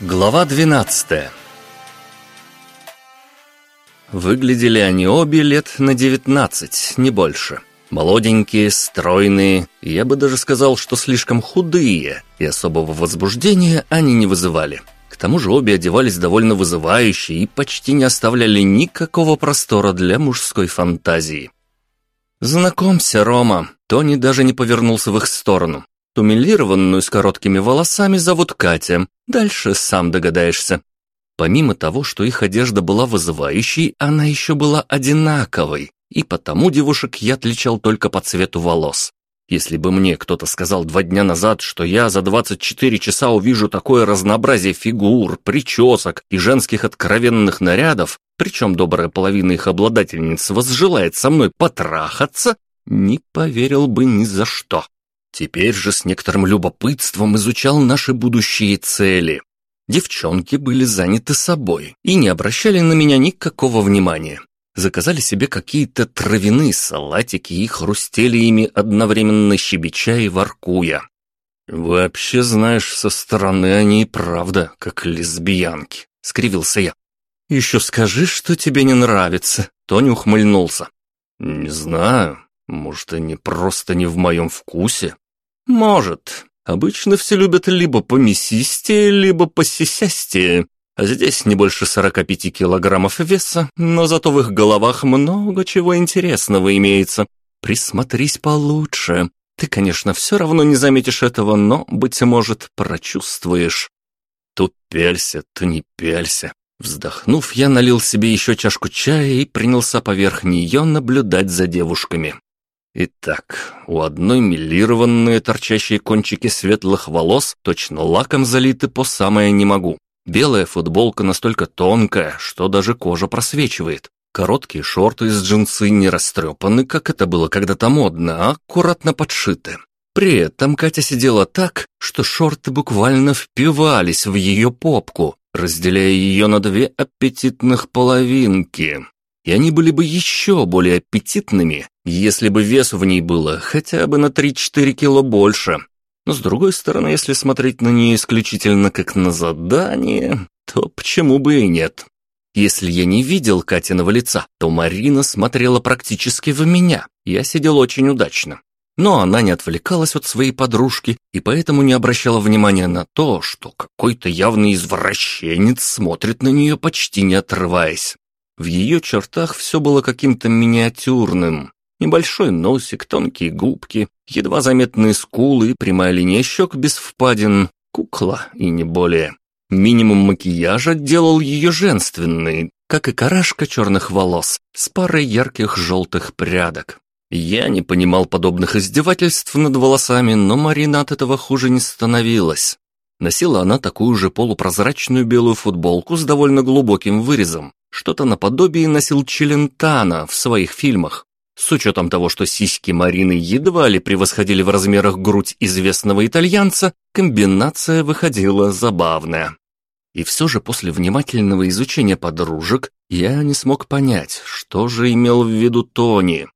Глава 12 Выглядели они обе лет на 19, не больше. Молоденькие, стройные, я бы даже сказал, что слишком худые, и особого возбуждения они не вызывали. К тому же обе одевались довольно вызывающе и почти не оставляли никакого простора для мужской фантазии. «Знакомься, Рома!» Тони даже не повернулся в их сторону. Тумелированную с короткими волосами зовут Катя. Дальше сам догадаешься. Помимо того, что их одежда была вызывающей, она еще была одинаковой, и потому девушек я отличал только по цвету волос. Если бы мне кто-то сказал два дня назад, что я за 24 часа увижу такое разнообразие фигур, причесок и женских откровенных нарядов, причем добрая половина их обладательниц возжелает со мной потрахаться, не поверил бы ни за что. Теперь же с некоторым любопытством изучал наши будущие цели. Девчонки были заняты собой и не обращали на меня никакого внимания. Заказали себе какие-то травяные салатики и хрустели ими одновременно щебеча и воркуя. «Вообще, знаешь, со стороны они и правда как лесбиянки», — скривился я. «Еще скажи, что тебе не нравится», — Тони ухмыльнулся. «Не знаю, может, они просто не в моем вкусе?» «Может. Обычно все любят либо по мясистее, либо по сисястее. А здесь не больше 45 килограммов веса, но зато в их головах много чего интересного имеется. Присмотрись получше. Ты, конечно, все равно не заметишь этого, но, быть может, прочувствуешь». Тут пялься, то не пялься. Вздохнув, я налил себе еще чашку чая и принялся поверх нее наблюдать за девушками. Итак, у одной милированные торчащие кончики светлых волос точно лаком залиты по самое не могу. Белая футболка настолько тонкая, что даже кожа просвечивает. Короткие шорты из джинсы не растрепаны, как это было когда-то модно, а аккуратно подшиты. При этом Катя сидела так, что шорты буквально впивались в ее попку, разделяя ее на две аппетитных половинки и они были бы еще более аппетитными, если бы вес в ней было хотя бы на 3-4 кило больше. Но с другой стороны, если смотреть на нее исключительно как на задание, то почему бы и нет? Если я не видел Катиного лица, то Марина смотрела практически в меня. Я сидел очень удачно. Но она не отвлекалась от своей подружки и поэтому не обращала внимания на то, что какой-то явный извращенец смотрит на нее почти не отрываясь. В ее чертах все было каким-то миниатюрным. Небольшой носик, тонкие губки, едва заметные скулы, прямая линия щек без впадин, кукла и не более. Минимум макияжа делал ее женственной, как и карашка черных волос с парой ярких желтых прядок. Я не понимал подобных издевательств над волосами, но Марина от этого хуже не становилась. Носила она такую же полупрозрачную белую футболку с довольно глубоким вырезом, что-то наподобие носил Челентано в своих фильмах. С учетом того, что сиськи Марины едва ли превосходили в размерах грудь известного итальянца, комбинация выходила забавная. И все же после внимательного изучения подружек я не смог понять, что же имел в виду Тони.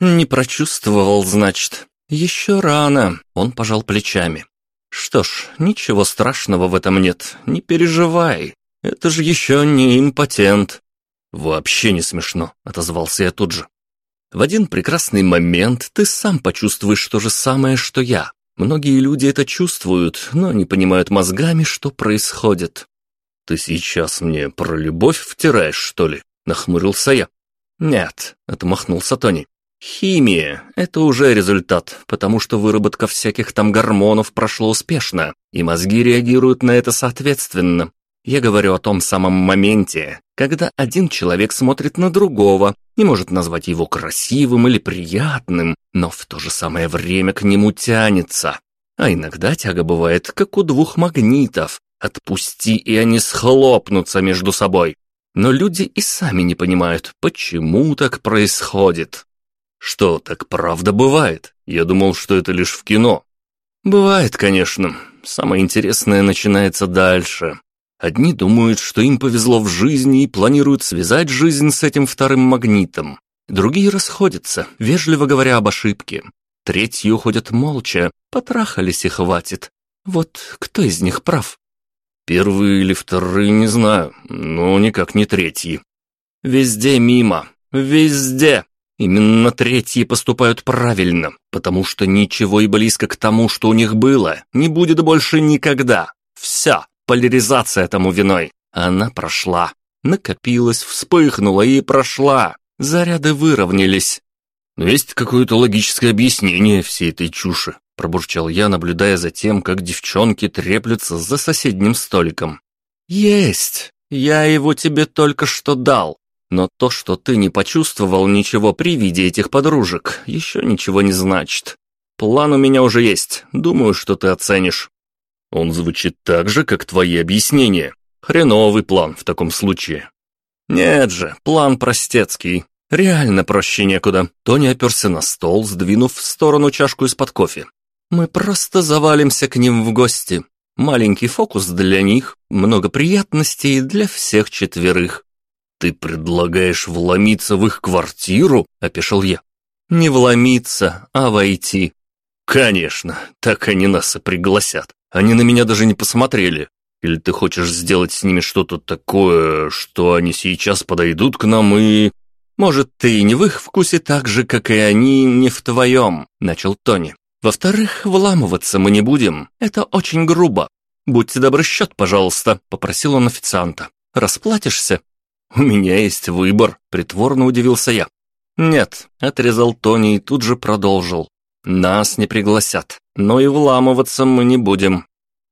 «Не прочувствовал, значит. Еще рано», — он пожал плечами. «Что ж, ничего страшного в этом нет, не переживай. Это же еще не импотент. Вообще не смешно, отозвался я тут же. В один прекрасный момент ты сам почувствуешь то же самое, что я. Многие люди это чувствуют, но не понимают мозгами, что происходит. Ты сейчас мне про любовь втираешь, что ли? Нахмурился я. Нет, отмахнулся Тони. Химия – это уже результат, потому что выработка всяких там гормонов прошла успешно, и мозги реагируют на это соответственно. Я говорю о том самом моменте, когда один человек смотрит на другого, не может назвать его красивым или приятным, но в то же самое время к нему тянется. А иногда тяга бывает, как у двух магнитов. Отпусти, и они схлопнутся между собой. Но люди и сами не понимают, почему так происходит. Что, так правда бывает? Я думал, что это лишь в кино. Бывает, конечно. Самое интересное начинается дальше. Одни думают, что им повезло в жизни и планируют связать жизнь с этим вторым магнитом. Другие расходятся, вежливо говоря об ошибке. Третьи уходят молча, потрахались и хватит. Вот кто из них прав? Первый или второй, не знаю, но никак не третий. Везде мимо. Везде. Именно третьи поступают правильно, потому что ничего и близко к тому, что у них было, не будет больше никогда. Вся поляризация тому виной. Она прошла. Накопилась, вспыхнула и прошла. Заряды выровнялись. Есть какое-то логическое объяснение всей этой чуши, пробурчал я, наблюдая за тем, как девчонки треплются за соседним столиком. Есть. Я его тебе только что дал. Но то, что ты не почувствовал ничего при виде этих подружек, еще ничего не значит. План у меня уже есть, думаю, что ты оценишь. Он звучит так же, как твои объяснения. Хреновый план в таком случае. Нет же, план простецкий. Реально проще некуда. Тони оперся на стол, сдвинув в сторону чашку из-под кофе. Мы просто завалимся к ним в гости. Маленький фокус для них, много приятностей для всех четверых. «Ты предлагаешь вломиться в их квартиру?» – опешил я. «Не вломиться, а войти». «Конечно, так они нас и пригласят. Они на меня даже не посмотрели. Или ты хочешь сделать с ними что-то такое, что они сейчас подойдут к нам и...» «Может, ты не в их вкусе так же, как и они не в твоем», – начал Тони. «Во-вторых, вламываться мы не будем. Это очень грубо. Будьте добры счет, пожалуйста», – попросил он официанта. «Расплатишься?» «У меня есть выбор», — притворно удивился я. «Нет», — отрезал Тони и тут же продолжил. «Нас не пригласят, но и вламываться мы не будем».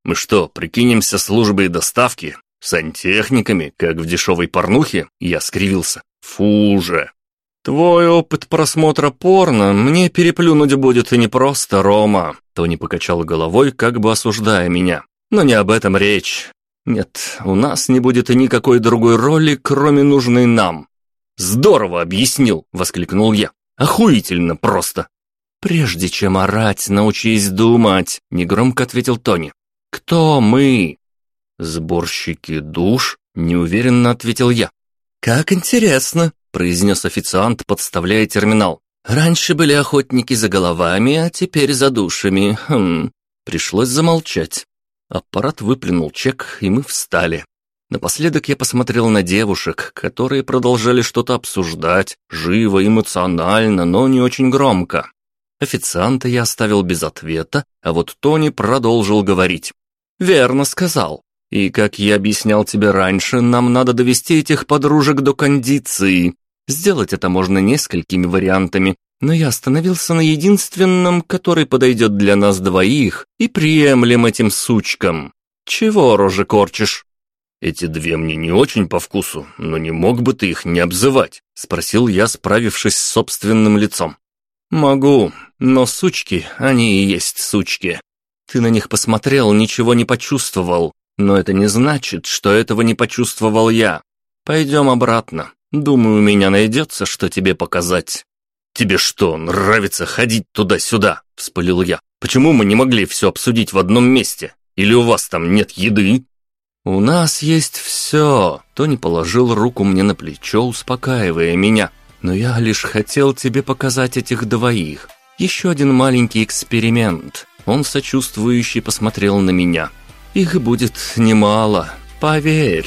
«Мы что, прикинемся службой доставки? Сантехниками, как в дешевой порнухе?» Я скривился. «Фу же!» «Твой опыт просмотра порно мне переплюнуть будет и не просто, Рома», Тони покачал головой, как бы осуждая меня. «Но не об этом речь. Нет, у нас не будет и никакой другой роли, кроме нужной нам. Здорово объяснил, воскликнул я. Охуительно просто. Прежде чем орать, научись думать, негромко ответил Тони. Кто мы? Сборщики душ? неуверенно ответил я. Как интересно, произнес официант, подставляя терминал. Раньше были охотники за головами, а теперь за душами. Хм. Пришлось замолчать. Аппарат выплюнул чек, и мы встали. Напоследок я посмотрел на девушек, которые продолжали что-то обсуждать, живо, эмоционально, но не очень громко. Официанта я оставил без ответа, а вот Тони продолжил говорить. «Верно сказал. И, как я объяснял тебе раньше, нам надо довести этих подружек до кондиции. Сделать это можно несколькими вариантами, но я остановился на единственном, который подойдет для нас двоих и приемлем этим сучкам. Чего рожи корчишь?» «Эти две мне не очень по вкусу, но не мог бы ты их не обзывать?» — спросил я, справившись с собственным лицом. «Могу, но сучки, они и есть сучки. Ты на них посмотрел, ничего не почувствовал, но это не значит, что этого не почувствовал я. Пойдем обратно. Думаю, у меня найдется, что тебе показать». «Тебе что, нравится ходить туда-сюда?» – вспылил я. «Почему мы не могли все обсудить в одном месте? Или у вас там нет еды?» «У нас есть все!» Тони положил руку мне на плечо, успокаивая меня. «Но я лишь хотел тебе показать этих двоих. Еще один маленький эксперимент». Он сочувствующе посмотрел на меня. «Их будет немало, поверь».